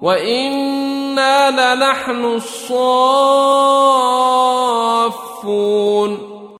وأنا لنحن الصافون